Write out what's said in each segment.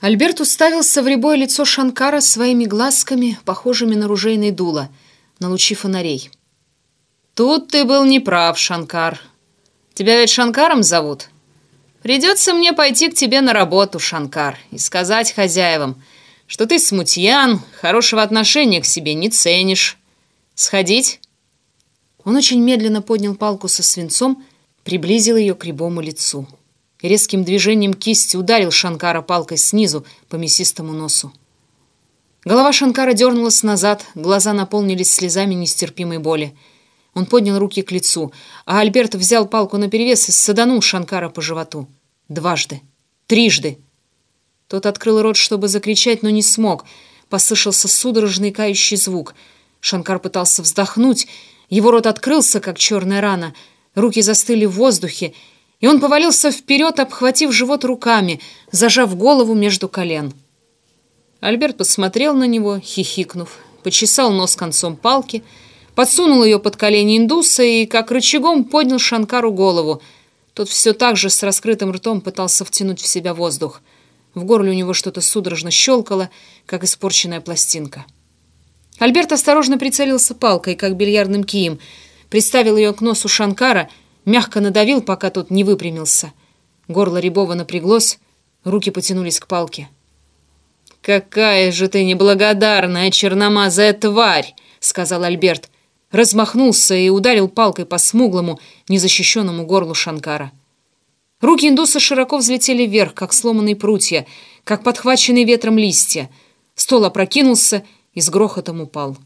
Альберт уставился в рябое лицо Шанкара своими глазками, похожими на ружейные дула, на лучи фонарей. «Тут ты был неправ, Шанкар. Тебя ведь Шанкаром зовут? Придется мне пойти к тебе на работу, Шанкар, и сказать хозяевам, что ты смутьян, хорошего отношения к себе не ценишь. Сходить?» Он очень медленно поднял палку со свинцом, приблизил ее к рябому лицу резким движением кисти ударил Шанкара палкой снизу по мясистому носу. Голова Шанкара дернулась назад, глаза наполнились слезами нестерпимой боли. Он поднял руки к лицу, а Альберт взял палку наперевес и саданул Шанкара по животу. Дважды. Трижды. Тот открыл рот, чтобы закричать, но не смог. Послышался судорожный кающий звук. Шанкар пытался вздохнуть. Его рот открылся, как черная рана. Руки застыли в воздухе, и он повалился вперед, обхватив живот руками, зажав голову между колен. Альберт посмотрел на него, хихикнув, почесал нос концом палки, подсунул ее под колени индуса и, как рычагом, поднял Шанкару голову. Тот все так же с раскрытым ртом пытался втянуть в себя воздух. В горле у него что-то судорожно щелкало, как испорченная пластинка. Альберт осторожно прицелился палкой, как бильярдным кием, приставил ее к носу Шанкара — мягко надавил, пока тот не выпрямился. Горло Рябова напряглось, руки потянулись к палке. «Какая же ты неблагодарная черномазая тварь!» — сказал Альберт. Размахнулся и ударил палкой по смуглому, незащищенному горлу Шанкара. Руки индуса широко взлетели вверх, как сломанные прутья, как подхваченные ветром листья. Стол опрокинулся и с грохотом упал.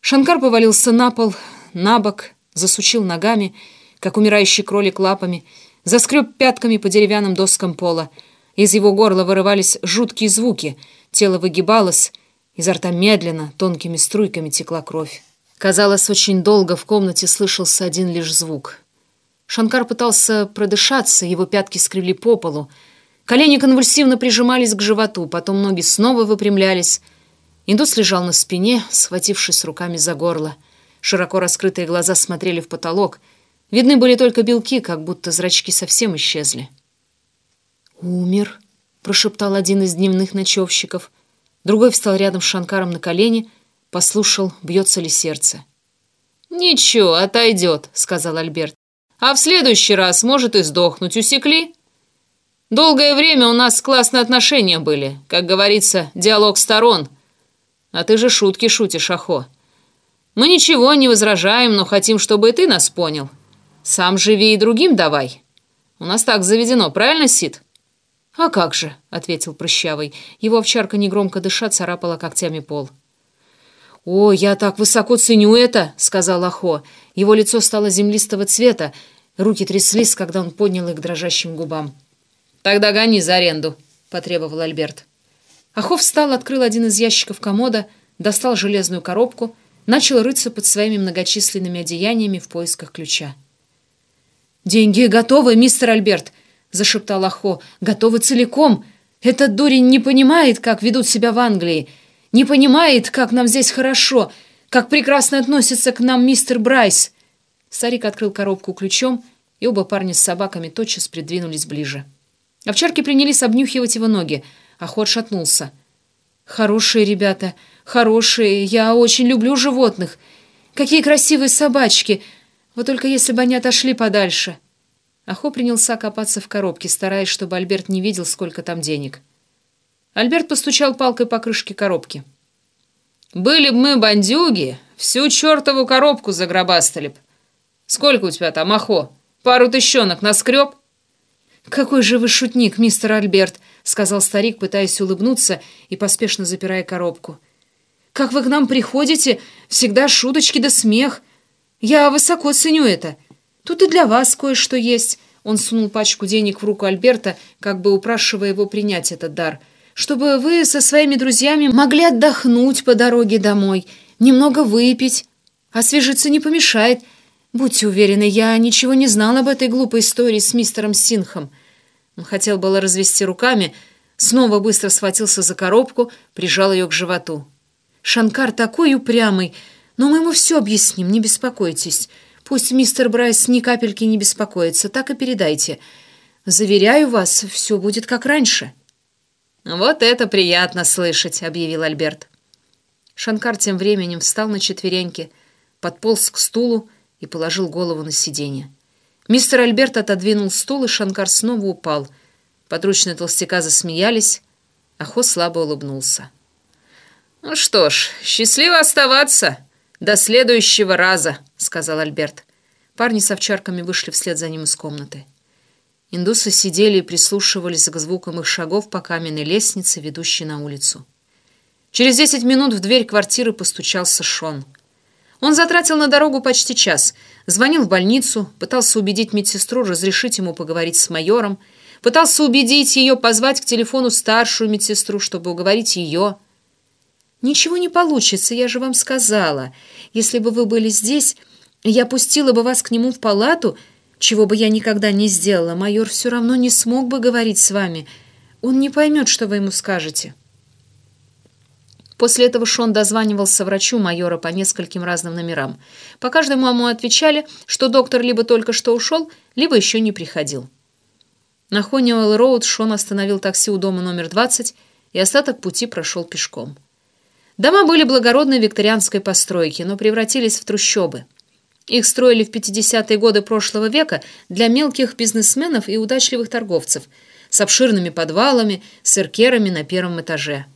Шанкар повалился на пол, на бок, засучил ногами — как умирающий кролик лапами, заскреб пятками по деревянным доскам пола. Из его горла вырывались жуткие звуки, тело выгибалось, изо рта медленно, тонкими струйками текла кровь. Казалось, очень долго в комнате слышался один лишь звук. Шанкар пытался продышаться, его пятки скребли по полу. Колени конвульсивно прижимались к животу, потом ноги снова выпрямлялись. Индус лежал на спине, схватившись руками за горло. Широко раскрытые глаза смотрели в потолок — Видны были только белки, как будто зрачки совсем исчезли. «Умер», — прошептал один из дневных ночевщиков. Другой встал рядом с Шанкаром на колени, послушал, бьется ли сердце. «Ничего, отойдет», — сказал Альберт. «А в следующий раз может и сдохнуть. Усекли?» «Долгое время у нас классные отношения были. Как говорится, диалог сторон. А ты же шутки шутишь, Ахо. Мы ничего не возражаем, но хотим, чтобы и ты нас понял. Сам живи и другим давай. У нас так заведено, правильно, Сид?» «А как же», — ответил Прыщавый. Его овчарка, негромко дыша, царапала когтями пол. «О, я так высоко ценю это», — сказал Ахо. Его лицо стало землистого цвета, руки тряслись, когда он поднял их к дрожащим губам. «Тогда гони за аренду», — потребовал Альберт. Ахо встал, открыл один из ящиков комода, достал железную коробку, начал рыться под своими многочисленными одеяниями в поисках ключа. «Деньги готовы, мистер Альберт!» — зашептал Ахо. «Готовы целиком! Этот дурень не понимает, как ведут себя в Англии, не понимает, как нам здесь хорошо, как прекрасно относится к нам мистер Брайс!» Старик открыл коробку ключом, и оба парня с собаками тотчас придвинулись ближе. Овчарки принялись обнюхивать его ноги. Ахо отшатнулся. «Хорошие ребята, хорошие, я очень люблю животных. Какие красивые собачки!» Вот только если бы они отошли подальше. Ахо принялся копаться в коробке, стараясь, чтобы Альберт не видел, сколько там денег. Альберт постучал палкой по крышке коробки. «Были бы мы бандюги, всю чертову коробку загробастали б. Сколько у тебя там, Ахо? Пару тыщенок наскреб?» «Какой же вы шутник, мистер Альберт!» — сказал старик, пытаясь улыбнуться и поспешно запирая коробку. «Как вы к нам приходите, всегда шуточки да смех. Я высоко ценю это. Тут и для вас кое-что есть». Он сунул пачку денег в руку Альберта, как бы упрашивая его принять этот дар. «Чтобы вы со своими друзьями могли отдохнуть по дороге домой, немного выпить. Освежиться не помешает. Будьте уверены, я ничего не знал об этой глупой истории с мистером Синхом». Он хотел было развести руками, снова быстро схватился за коробку, прижал ее к животу. «Шанкар такой упрямый!» Но мы ему все объясним, не беспокойтесь. Пусть мистер Брайс ни капельки не беспокоится, так и передайте. Заверяю вас, все будет как раньше». «Вот это приятно слышать», — объявил Альберт. Шанкар тем временем встал на четвереньки, подполз к стулу и положил голову на сиденье. Мистер Альберт отодвинул стул, и Шанкар снова упал. Подручные толстяка засмеялись, а Хо слабо улыбнулся. «Ну что ж, счастливо оставаться до следующего раза», — сказал Альберт. Парни с овчарками вышли вслед за ним из комнаты. Индусы сидели и прислушивались к звукам их шагов по каменной лестнице, ведущей на улицу. Через десять минут в дверь квартиры постучался Шон. Он затратил на дорогу почти час, звонил в больницу, пытался убедить медсестру разрешить ему поговорить с майором, пытался убедить ее позвать к телефону старшую медсестру, чтобы уговорить ее. «Ничего не получится, я же вам сказала. Если бы вы были здесь, я пустила бы вас к нему в палату, чего бы я никогда не сделала. Майор все равно не смог бы говорить с вами. Он не поймет, что вы ему скажете». После этого Шон дозванивался врачу майора по нескольким разным номерам. По каждому ему отвечали, что доктор либо только что ушел, либо еще не приходил. На Хониуэлл-Роуд Шон остановил такси у дома номер 20 и остаток пути прошел пешком. Дома были благородной викторианской постройки, но превратились в трущобы. Их строили в 50-е годы прошлого века для мелких бизнесменов и удачливых торговцев с обширными подвалами, с эркерами на первом этаже.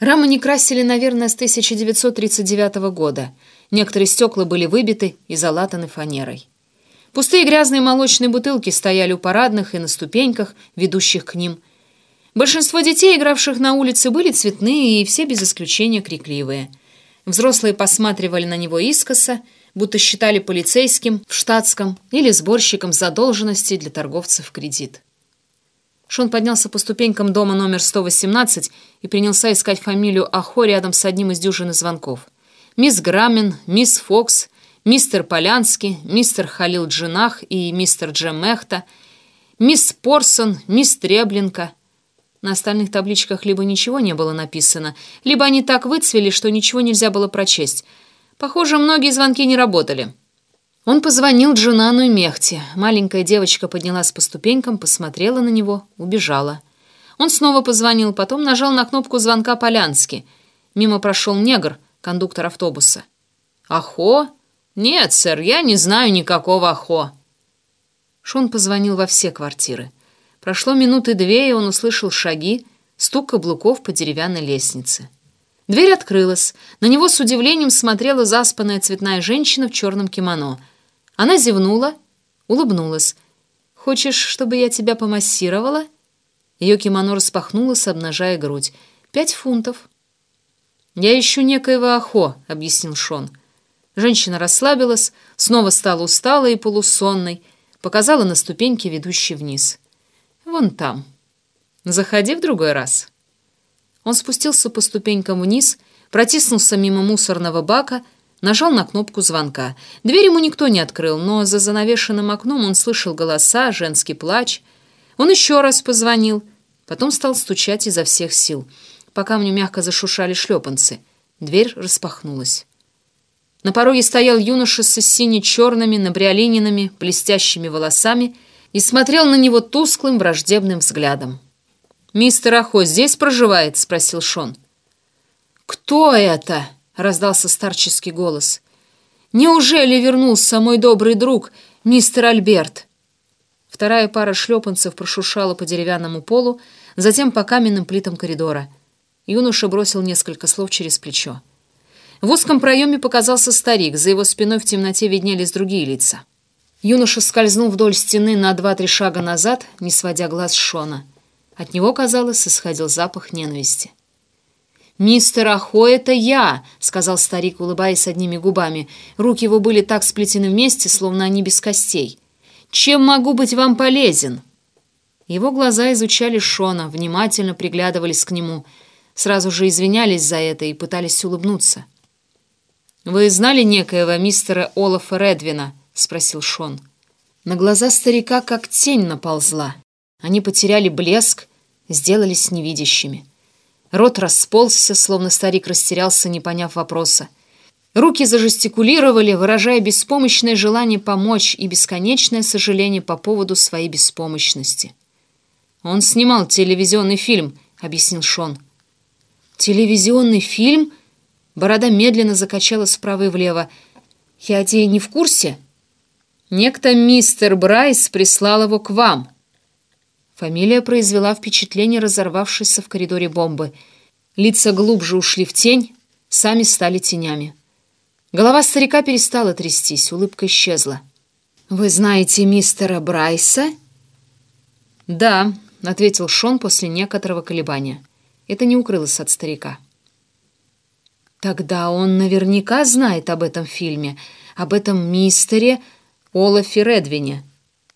Рамы не красили, наверное, с 1939 года. Некоторые стекла были выбиты и залатаны фанерой. Пустые грязные молочные бутылки стояли у парадных и на ступеньках, ведущих к ним. Большинство детей, игравших на улице, были цветные и все без исключения крикливые. Взрослые посматривали на него искоса, будто считали полицейским в штатском или сборщиком задолженности для торговцев кредит. Шон поднялся по ступенькам дома номер 118 и принялся искать фамилию Ахо рядом с одним из дюжины звонков. Мисс Грамин, мисс Фокс, мистер Полянский, мистер Халил Джинах и мистер Джем Мехта, мисс Порсон, мисс Треблинка. На остальных табличках либо ничего не было написано, либо они так выцвели, что ничего нельзя было прочесть. Похоже, многие звонки не работали. Он позвонил Джунану и Мехте. Маленькая девочка поднялась по ступенькам, посмотрела на него, убежала. Он снова позвонил, потом нажал на кнопку звонка Полянски. Мимо прошел негр, кондуктор автобуса. «Ахо? Нет, сэр, я не знаю никакого Ахо». Шон позвонил во все квартиры. Прошло минуты две, и он услышал шаги, стук каблуков по деревянной лестнице. Дверь открылась. На него с удивлением смотрела заспанная цветная женщина в черном кимоно — она зевнула, улыбнулась. «Хочешь, чтобы я тебя помассировала?» Ее кимоно распахнулось, обнажая грудь. «Пять фунтов». «Я ищу некоего Ахо», — объяснил Шон. Женщина расслабилась, снова стала усталой и полусонной, показала на ступеньки, ведущие вниз. «Вон там. Заходи в другой раз». Он спустился по ступенькам вниз, протиснулся мимо мусорного бака, Нажал на кнопку звонка. Дверь ему никто не открыл, но за занавешенным окном он слышал голоса, женский плач. Он еще раз позвонил, потом стал стучать изо всех сил. По камню мягко зашушали шлепанцы. Дверь распахнулась. На пороге стоял юноша с сине-черными, набриолиненными, блестящими волосами и смотрел на него тусклым, враждебным взглядом. «Мистер Ахо здесь проживает?» — спросил Шон. «Кто это?» — раздался старческий голос. «Неужели вернулся мой добрый друг, мистер Альберт?» Вторая пара шлепанцев прошуршала по деревянному полу, затем по каменным плитам коридора. Юноша бросил несколько слов через плечо. В узком проеме показался старик, за его спиной в темноте виднелись другие лица. Юноша скользнул вдоль стены на два-три шага назад, не сводя глаз Шона. От него, казалось, исходил запах ненависти. «Мистер Ахо, это я!» — сказал старик, улыбаясь одними губами. Руки его были так сплетены вместе, словно они без костей. «Чем могу быть вам полезен?» Его глаза изучали Шона, внимательно приглядывались к нему, сразу же извинялись за это и пытались улыбнуться. «Вы знали некоего мистера Олафа Редвина?» — спросил Шон. На глаза старика как тень наползла. Они потеряли блеск, сделались невидящими. Рот расползся, словно старик растерялся, не поняв вопроса. Руки зажестикулировали, выражая беспомощное желание помочь и бесконечное сожаление по поводу своей беспомощности. «Он снимал телевизионный фильм», — объяснил Шон. «Телевизионный фильм?» Борода медленно закачалась вправо и влево. «Я те не в курсе?» «Некто мистер Брайс прислал его к вам». Фамилия произвела впечатление разорвавшейся в коридоре бомбы. Лица глубже ушли в тень, сами стали тенями. Голова старика перестала трястись, улыбка исчезла. «Вы знаете мистера Брайса?» «Да», — ответил Шон после некоторого колебания. Это не укрылось от старика. «Тогда он наверняка знает об этом фильме, об этом мистере Олафе Редвине.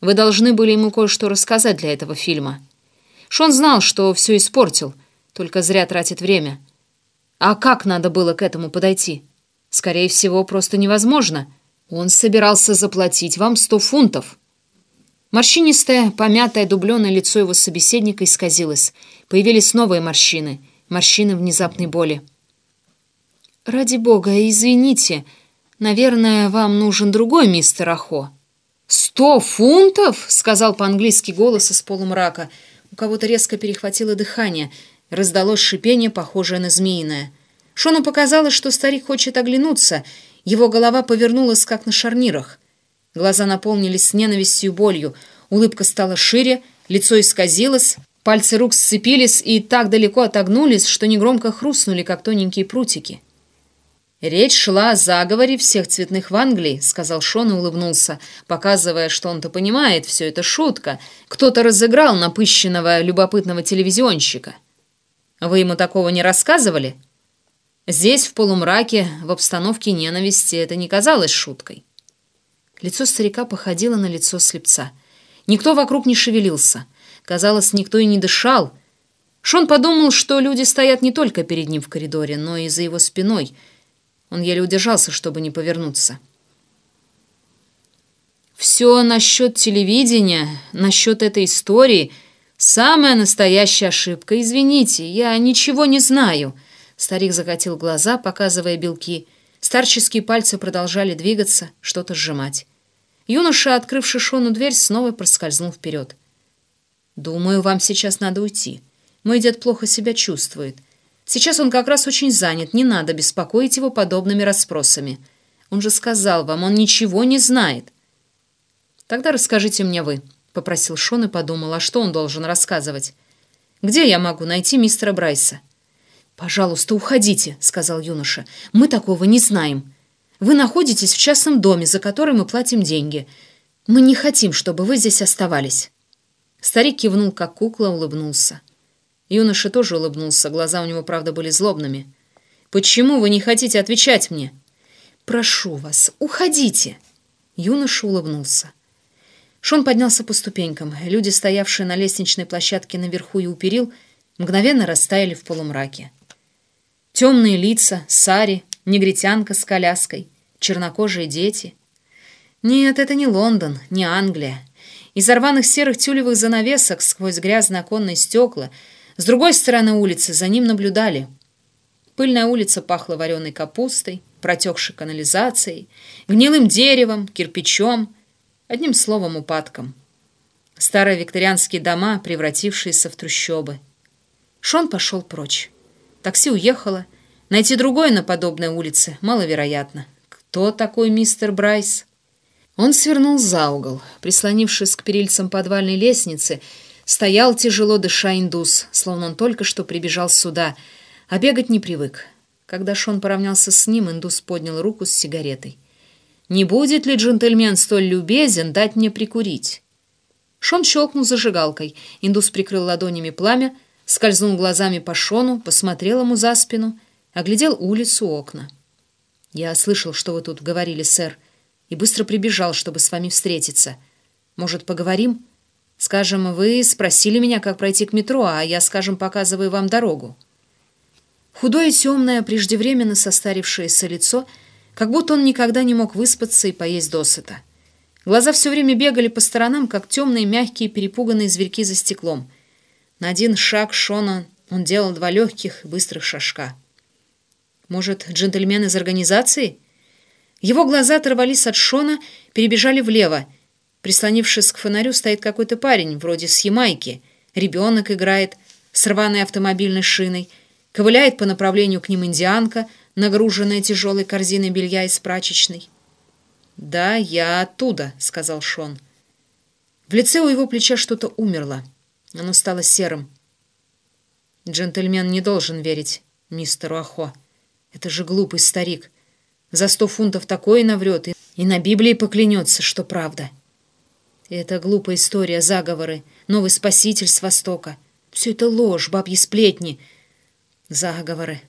Вы должны были ему кое-что рассказать для этого фильма. Шон знал, что все испортил, только зря тратит время. А как надо было к этому подойти? Скорее всего, просто невозможно. Он собирался заплатить вам сто фунтов». Морщинистое, помятое, дубленое лицо его собеседника исказилось. Появились новые морщины, морщины внезапной боли. «Ради бога, извините, наверное, вам нужен другой мистер Ахо». «Сто фунтов?» — сказал по-английски голос из полумрака. У кого-то резко перехватило дыхание. Раздалось шипение, похожее на змеиное. Шону показалось, что старик хочет оглянуться. Его голова повернулась, как на шарнирах. Глаза наполнились ненавистью и болью. Улыбка стала шире, лицо исказилось, пальцы рук сцепились и так далеко отогнулись, что негромко хрустнули, как тоненькие прутики. «Речь шла о заговоре всех цветных в Англии», — сказал Шон и улыбнулся, показывая, что он-то понимает, все это шутка. Кто-то разыграл напыщенного, любопытного телевизионщика. «Вы ему такого не рассказывали?» Здесь, в полумраке, в обстановке ненависти, это не казалось шуткой. Лицо старика походило на лицо слепца. Никто вокруг не шевелился. Казалось, никто и не дышал. Шон подумал, что люди стоят не только перед ним в коридоре, но и за его спиной. Он еле удержался, чтобы не повернуться. «Все насчет телевидения, насчет этой истории — самая настоящая ошибка. Извините, я ничего не знаю». Старик закатил глаза, показывая белки — Старческие пальцы продолжали двигаться, что-то сжимать. Юноша, открывший Шону дверь, снова проскользнул вперед. «Думаю, вам сейчас надо уйти. Мой дед плохо себя чувствует. Сейчас он как раз очень занят, не надо беспокоить его подобными расспросами. Он же сказал вам, он ничего не знает». «Тогда расскажите мне вы», — попросил Шон и подумал, а что он должен рассказывать. «Где я могу найти мистера Брайса?» «Пожалуйста, уходите», — сказал юноша. «Мы такого не знаем. Вы находитесь в частном доме, за который мы платим деньги. Мы не хотим, чтобы вы здесь оставались». Старик кивнул, как кукла, улыбнулся. Юноша тоже улыбнулся, глаза у него, правда, были злобными. «Почему вы не хотите отвечать мне?» «Прошу вас, уходите!» Юноша улыбнулся. Шон поднялся по ступенькам. Люди, стоявшие на лестничной площадке наверху и у перил, мгновенно растаяли в полумраке. Темные лица, сари, негритянка с коляской, чернокожие дети. Нет, это не Лондон, не Англия. Из рваных серых тюлевых занавесок сквозь грязно оконные стекла с другой стороны улицы за ним наблюдали. Пыльная улица пахла вареной капустой, протекшей канализацией, гнилым деревом, кирпичом, одним словом упадком. Старые викторианские дома, превратившиеся в трущобы. Шон пошел прочь. Такси уехало. Найти другое на подобной улице маловероятно. Кто такой мистер Брайс? Он свернул за угол. Прислонившись к перильцам подвальной лестницы, стоял тяжело дыша индус, словно он только что прибежал сюда, а бегать не привык. Когда Шон поравнялся с ним, индус поднял руку с сигаретой. «Не будет ли джентльмен столь любезен дать мне прикурить?» Шон щелкнул зажигалкой. Индус прикрыл ладонями пламя, скользнул глазами по Шону, посмотрел ему за спину, оглядел улицу, окна. «Я слышал, что вы тут говорили, сэр, и быстро прибежал, чтобы с вами встретиться. Может, поговорим? Скажем, вы спросили меня, как пройти к метро, а я, скажем, показываю вам дорогу». Худое, темное, преждевременно состарившееся лицо, как будто он никогда не мог выспаться и поесть досыта. Глаза все время бегали по сторонам, как темные, мягкие, перепуганные зверьки за стеклом — на один шаг Шона он делал два легких быстрых шажка. Может, джентльмен из организации? Его глаза оторвались от Шона, перебежали влево. Прислонившись к фонарю, стоит какой-то парень, вроде с Ямайки. Ребенок играет. с рваной автомобильной шиной. Ковыляет по направлению к ним индианка, нагруженная тяжелой корзиной белья из прачечной. «Да, я оттуда», — сказал Шон. В лице у его плеча что-то умерло. Оно стало серым. Джентльмен не должен верить мистеру Ахо. Это же глупый старик. За сто фунтов такое наврет и на Библии поклянется, что правда. Это глупая история, заговоры, новый спаситель с Востока. Все это ложь, бабьи сплетни. Заговоры.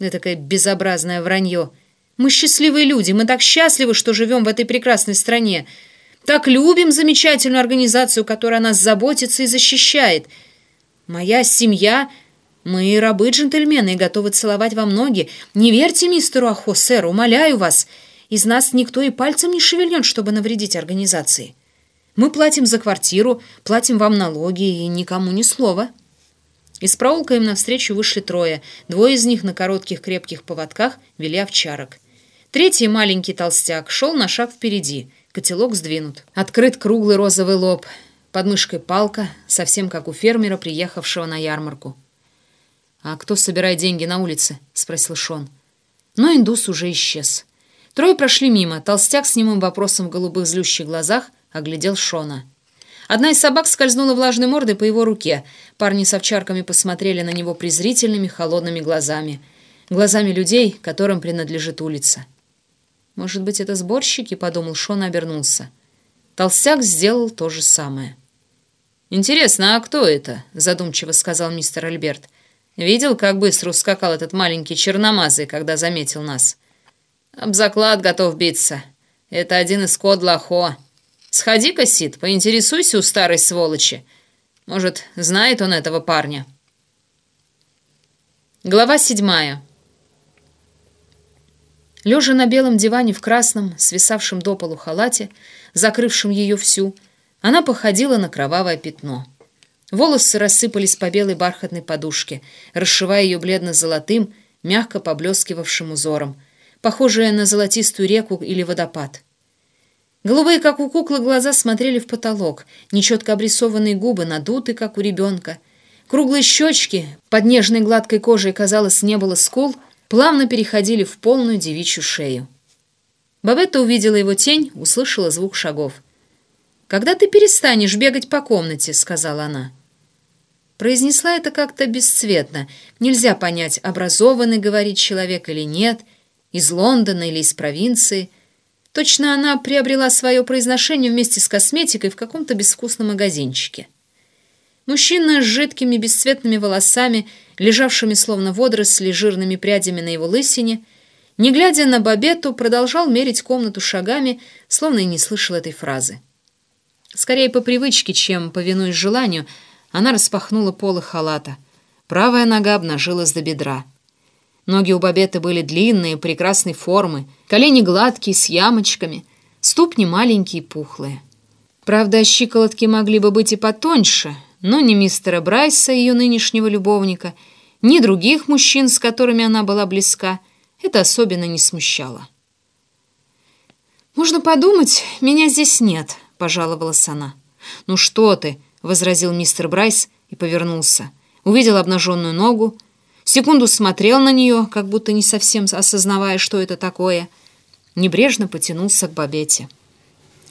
Это такое безобразное вранье. Мы счастливые люди, мы так счастливы, что живем в этой прекрасной стране. Так любим замечательную организацию, которая о нас заботится и защищает. Моя семья... Мы рабы джентльмены и готовы целовать вам ноги. Не верьте мистеру Ахо, сэр, умоляю вас. Из нас никто и пальцем не шевельнет, чтобы навредить организации. Мы платим за квартиру, платим вам налоги и никому ни слова». Из проулка им навстречу вышли трое. Двое из них на коротких крепких поводках вели овчарок. Третий маленький толстяк шел на шаг впереди. Котелок сдвинут. Открыт круглый розовый лоб. Под мышкой палка, совсем как у фермера, приехавшего на ярмарку. «А кто собирает деньги на улице?» — спросил Шон. Но индус уже исчез. Трое прошли мимо. Толстяк с немым вопросом в голубых злющих глазах оглядел Шона. Одна из собак скользнула влажной мордой по его руке. Парни с овчарками посмотрели на него презрительными, холодными глазами. Глазами людей, которым принадлежит улица. «Может быть, это сборщики?» — подумал Шон и обернулся. Толстяк сделал то же самое. «Интересно, а кто это?» — задумчиво сказал мистер Альберт. «Видел, как быстро ускакал этот маленький черномазый, когда заметил нас?» «Об заклад готов биться. Это один из код Лахо». Сходи-ка, Сид, поинтересуйся у старой сволочи. Может, знает он этого парня. Глава седьмая. Лежа на белом диване в красном, свисавшем до полу халате, закрывшем ее всю, она походила на кровавое пятно. Волосы рассыпались по белой бархатной подушке, расшивая ее бледно-золотым, мягко поблескивавшим узором, похожее на золотистую реку или водопад. Голубые, как у куклы, глаза смотрели в потолок, нечетко обрисованные губы надуты, как у ребенка. Круглые щечки, под нежной гладкой кожей, казалось, не было скул, плавно переходили в полную девичью шею. Бабетта увидела его тень, услышала звук шагов. «Когда ты перестанешь бегать по комнате?» — сказала она. Произнесла это как-то бесцветно. Нельзя понять, образованный говорит человек или нет, из Лондона или из провинции — Точно она приобрела свое произношение вместе с косметикой в каком-то безвкусном магазинчике. Мужчина с жидкими бесцветными волосами, лежавшими словно водоросли жирными прядями на его лысине, не глядя на Бабету, продолжал мерить комнату шагами, словно и не слышал этой фразы. Скорее по привычке, чем повинуясь желанию, она распахнула полы халата. Правая нога обнажилась до бедра. Ноги у Бабеты были длинные, прекрасной формы, колени гладкие, с ямочками, ступни маленькие пухлые. Правда, щиколотки могли бы быть и потоньше, но ни мистера Брайса, ее нынешнего любовника, ни других мужчин, с которыми она была близка, это особенно не смущало. «Можно подумать, меня здесь нет», — пожаловалась она. «Ну что ты», — возразил мистер Брайс и повернулся. Увидел обнаженную ногу, секунду смотрел на нее, как будто не совсем осознавая, что это такое. Небрежно потянулся к Бабете.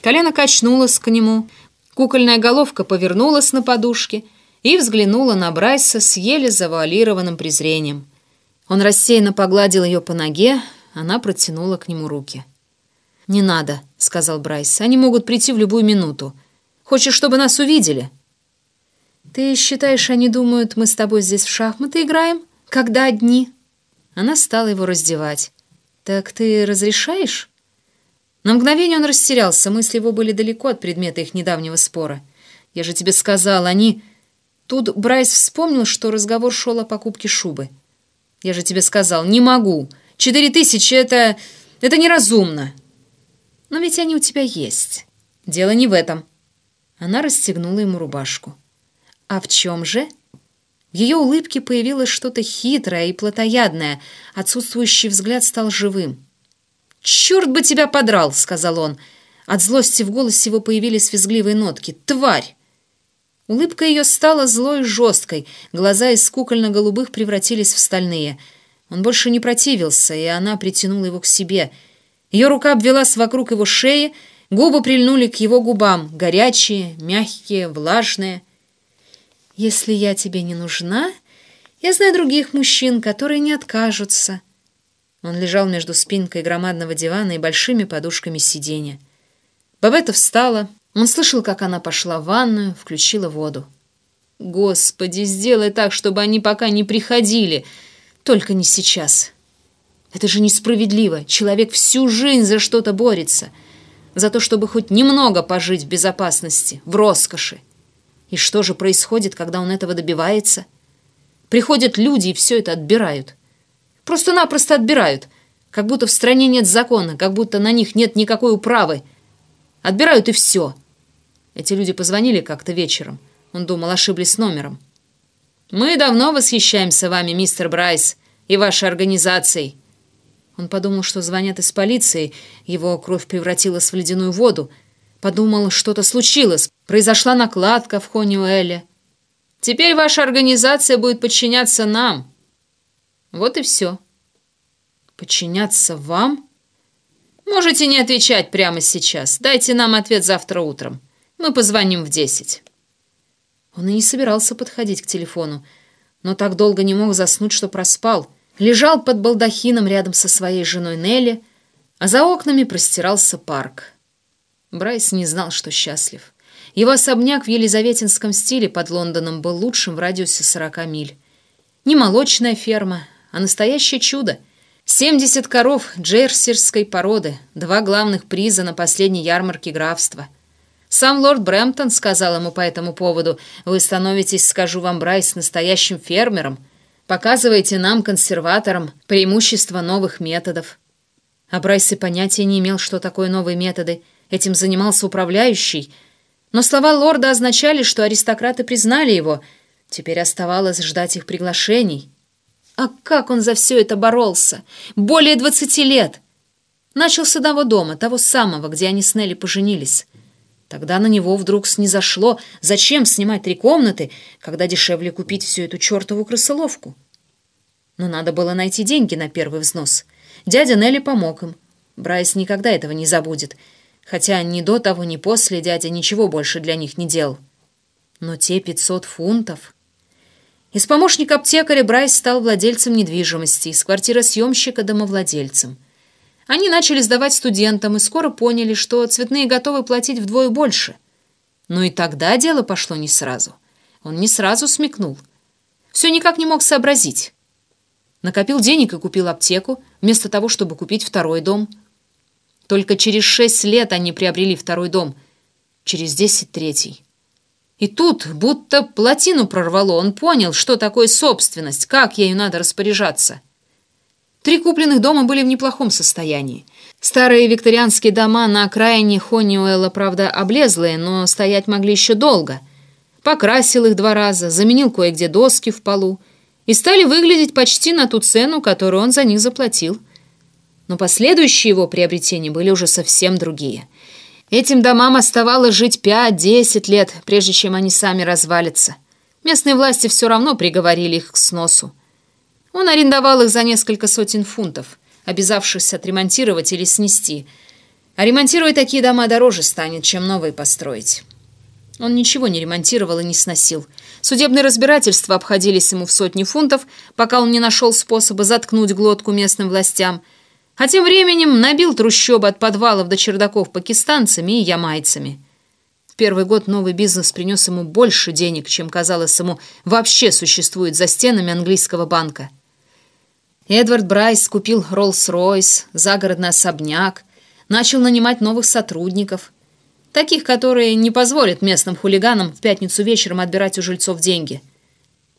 Колено качнулось к нему, кукольная головка повернулась на подушке и взглянула на Брайса с еле завуалированным презрением. Он рассеянно погладил ее по ноге, она протянула к нему руки. «Не надо», — сказал Брайс, — «они могут прийти в любую минуту. Хочешь, чтобы нас увидели?» «Ты считаешь, они думают, мы с тобой здесь в шахматы играем?» «Когда одни?» Она стала его раздевать. «Так ты разрешаешь?» На мгновение он растерялся, мысли его были далеко от предмета их недавнего спора. «Я же тебе сказал, они...» Тут Брайс вспомнил, что разговор шел о покупке шубы. «Я же тебе сказал, не могу. Четыре тысячи — это... это неразумно». «Но ведь они у тебя есть. Дело не в этом». Она расстегнула ему рубашку. «А в чем же?» В ее улыбке появилось что-то хитрое и плотоядное. Отсутствующий взгляд стал живым. «Черт бы тебя подрал!» — сказал он. От злости в голосе его появились визгливые нотки. «Тварь!» Улыбка ее стала злой и жесткой, глаза из кукольно-голубых превратились в стальные. Он больше не противился, и она притянула его к себе. Ее рука обвелась вокруг его шеи, губы прильнули к его губам, горячие, мягкие, влажные. «Если я тебе не нужна, я знаю других мужчин, которые не откажутся». Он лежал между спинкой громадного дивана и большими подушками сиденья. Бабетта встала. Он слышал, как она пошла в ванную, включила воду. «Господи, сделай так, чтобы они пока не приходили. Только не сейчас. Это же несправедливо. Человек всю жизнь за что-то борется. За то, чтобы хоть немного пожить в безопасности, в роскоши. И что же происходит, когда он этого добивается? Приходят люди и все это отбирают. Просто-напросто отбирают. Как будто в стране нет закона, как будто на них нет никакой управы. Отбирают и все. Эти люди позвонили как-то вечером. Он думал, ошиблись номером. «Мы давно восхищаемся вами, мистер Брайс, и вашей организацией». Он подумал, что звонят из полиции, его кровь превратилась в ледяную воду. Подумал, что-то случилось, произошла накладка в Хониуэле. «Теперь ваша организация будет подчиняться нам». Вот и все. Подчиняться вам? Можете не отвечать прямо сейчас. Дайте нам ответ завтра утром. Мы позвоним в десять. Он и не собирался подходить к телефону, но так долго не мог заснуть, что проспал. Лежал под балдахином рядом со своей женой Нелли, а за окнами простирался парк. Брайс не знал, что счастлив. Его особняк в елизаветинском стиле под Лондоном был лучшим в радиусе 40 миль. Не молочная ферма, а настоящее чудо. 70 коров джерсирской породы, два главных приза на последней ярмарке графства. Сам лорд Брэмптон сказал ему по этому поводу, «Вы становитесь, скажу вам, Брайс, настоящим фермером. Показываете нам, консерваторам, преимущество новых методов». А Брайс и понятия не имел, что такое новые методы. Этим занимался управляющий. Но слова лорда означали, что аристократы признали его. Теперь оставалось ждать их приглашений. А как он за все это боролся? Более двадцати лет! Начал с одного дома, того самого, где они с Нелли поженились. Тогда на него вдруг снизошло, зачем снимать три комнаты, когда дешевле купить всю эту чертову крысоловку. Но надо было найти деньги на первый взнос. Дядя Нелли помог им. Брайс никогда этого не забудет, хотя ни до того, ни после дядя ничего больше для них не делал. Но те пятьсот фунтов... Из помощника аптекаря Брайс стал владельцем недвижимости, из квартиросъемщика домовладельцем. Они начали сдавать студентам и скоро поняли, что цветные готовы платить вдвое больше. Но и тогда дело пошло не сразу. Он не сразу смекнул. Все никак не мог сообразить. Накопил денег и купил аптеку, вместо того, чтобы купить второй дом. Только через шесть лет они приобрели второй дом, через десять третий. И тут, будто плотину прорвало, он понял, что такое собственность, как ею надо распоряжаться. Три купленных дома были в неплохом состоянии. Старые викторианские дома на окраине Хониуэлла, правда, облезлые, но стоять могли еще долго. Покрасил их два раза, заменил кое-где доски в полу и стали выглядеть почти на ту цену, которую он за них заплатил. Но последующие его приобретения были уже совсем другие – Этим домам оставалось жить пять-десять лет, прежде чем они сами развалятся. Местные власти все равно приговорили их к сносу. Он арендовал их за несколько сотен фунтов, обязавшись отремонтировать или снести. А ремонтировать такие дома дороже станет, чем новые построить. Он ничего не ремонтировал и не сносил. Судебные разбирательства обходились ему в сотни фунтов, пока он не нашел способа заткнуть глотку местным властям – а тем временем набил трущобы от подвалов до чердаков пакистанцами и ямайцами. В первый год новый бизнес принес ему больше денег, чем, казалось ему, вообще существует за стенами английского банка. Эдвард Брайс купил Роллс-Ройс, загородный особняк, начал нанимать новых сотрудников, таких, которые не позволят местным хулиганам в пятницу вечером отбирать у жильцов деньги.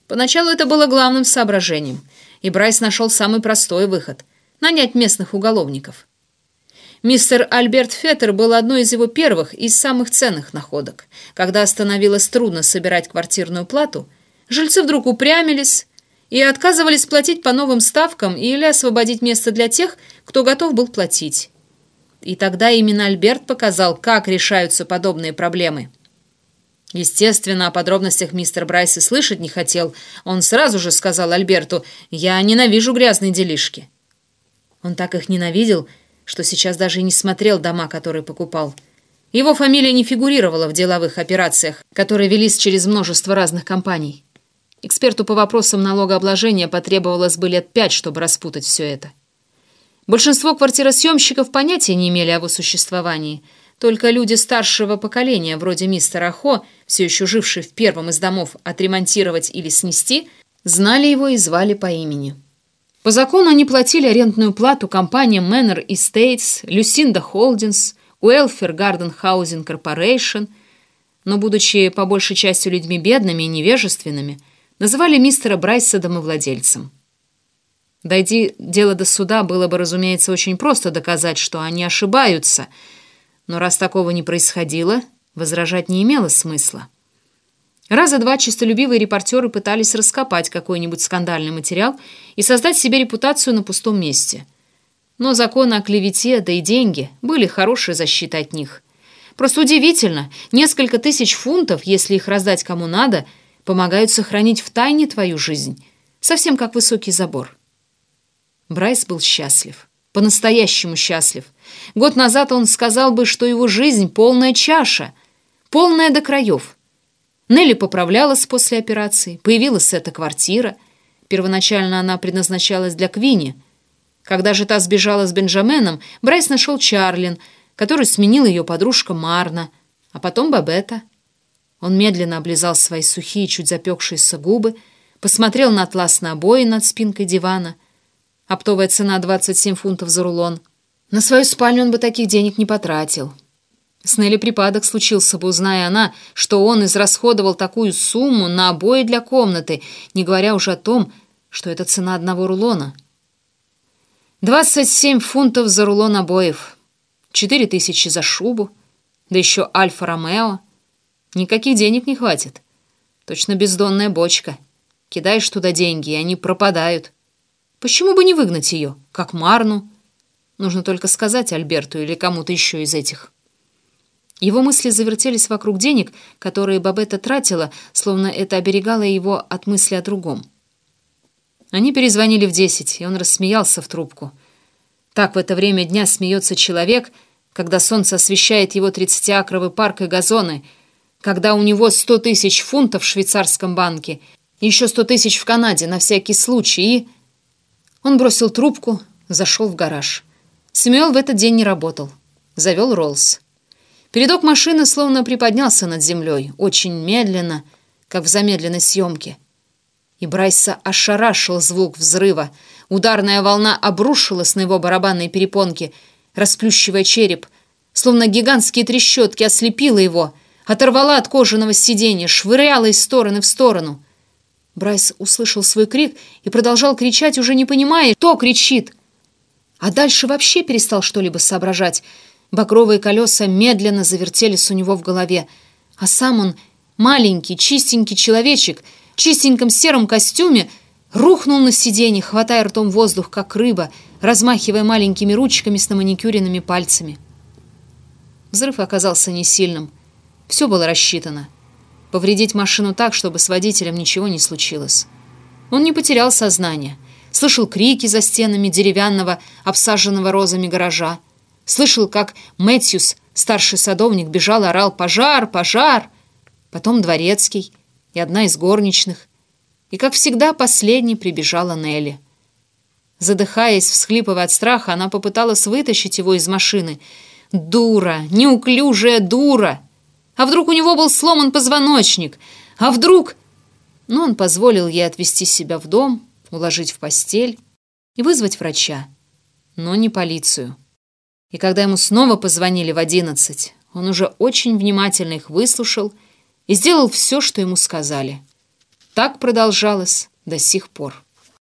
Поначалу это было главным соображением, и Брайс нашел самый простой выход – нанять местных уголовников. Мистер Альберт Феттер был одной из его первых и самых ценных находок. Когда становилось трудно собирать квартирную плату, жильцы вдруг упрямились и отказывались платить по новым ставкам или освободить место для тех, кто готов был платить. И тогда именно Альберт показал, как решаются подобные проблемы. Естественно, о подробностях мистер Брайс и слышать не хотел. Он сразу же сказал Альберту, «Я ненавижу грязные делишки». Он так их ненавидел, что сейчас даже и не смотрел дома, которые покупал. Его фамилия не фигурировала в деловых операциях, которые велись через множество разных компаний. Эксперту по вопросам налогообложения потребовалось бы лет пять, чтобы распутать все это. Большинство квартиросъемщиков понятия не имели о его существовании. Только люди старшего поколения, вроде мистера Хо, все еще жившие в первом из домов отремонтировать или снести, знали его и звали по имени. По закону они платили арендную плату компаниям Manor Estates, Lucinda Holdings, Welfare Garden Housing Corporation, но, будучи по большей части людьми бедными и невежественными, называли мистера Брайса домовладельцем. Дойди дело до суда, было бы, разумеется, очень просто доказать, что они ошибаются. Но раз такого не происходило, возражать не имело смысла. Раза два честолюбивые репортеры пытались раскопать какой-нибудь скандальный материал и создать себе репутацию на пустом месте. Но законы о клевете, да и деньги были хорошей защитой от них. Просто удивительно, несколько тысяч фунтов, если их раздать кому надо, помогают сохранить в тайне твою жизнь, совсем как высокий забор. Брайс был счастлив. По-настоящему счастлив. Год назад он сказал бы, что его жизнь полная чаша, полная до краев. Нелли поправлялась после операции, появилась эта квартира. Первоначально она предназначалась для Квинни. Когда же та сбежала с Бенджаменом, Брайс нашел Чарлин, который сменил ее подружка Марна, а потом Бабетта. Он медленно облизал свои сухие, чуть запекшиеся губы, посмотрел на атласные обои над спинкой дивана — Оптовая цена 27 фунтов за рулон. На свою спальню он бы таких денег не потратил. С Нелли припадок случился бы, узная она, что он израсходовал такую сумму на обои для комнаты, не говоря уже о том, что это цена одного рулона. 27 фунтов за рулон обоев, 4 тысячи за шубу, да еще Альфа-Ромео. Никаких денег не хватит. Точно бездонная бочка. Кидаешь туда деньги, и они пропадают. Почему бы не выгнать ее, как Марну? Нужно только сказать Альберту или кому-то еще из этих. Его мысли завертелись вокруг денег, которые Бабетта тратила, словно это оберегало его от мысли о другом. Они перезвонили в десять, и он рассмеялся в трубку. Так в это время дня смеется человек, когда солнце освещает его тридцатиакровый парк и газоны, когда у него сто тысяч фунтов в швейцарском банке, еще сто тысяч в Канаде на всякий случай и... Он бросил трубку, зашел в гараж. Сэмюэл в этот день не работал. Завел Роллс. Передок машины словно приподнялся над землей, очень медленно, как в замедленной съемке. И Брайса ошарашил звук взрыва. Ударная волна обрушилась на его барабанные перепонки, расплющивая череп, словно гигантские трещотки ослепила его, оторвала от кожаного сиденья, швыряла из стороны в сторону — Брайс услышал свой крик и продолжал кричать, уже не понимая, кто кричит. А дальше вообще перестал что-либо соображать. Бакровые колеса медленно завертелись у него в голове, а сам он, маленький, чистенький человечек, в чистеньком сером костюме, рухнул на сиденье, хватая ртом воздух, как рыба, размахивая маленькими ручками с наманикюренными пальцами. Взрыв оказался не сильным. Все было рассчитано повредить машину так, чтобы с водителем ничего не случилось. Он не потерял сознание. Слышал крики за стенами деревянного, обсаженного розами гаража. Слышал, как Мэтьюс, старший садовник, бежал орал «Пожар! Пожар!». Потом Дворецкий и одна из горничных. И, как всегда, последней прибежала Нелли. Задыхаясь, всхлипывая от страха, она попыталась вытащить его из машины. «Дура! Неуклюжая дура!» А вдруг у него был сломан позвоночник? А вдруг... Но он позволил ей отвезти себя в дом, уложить в постель и вызвать врача, но не полицию. И когда ему снова позвонили в одиннадцать, он уже очень внимательно их выслушал и сделал все, что ему сказали. Так продолжалось до сих пор.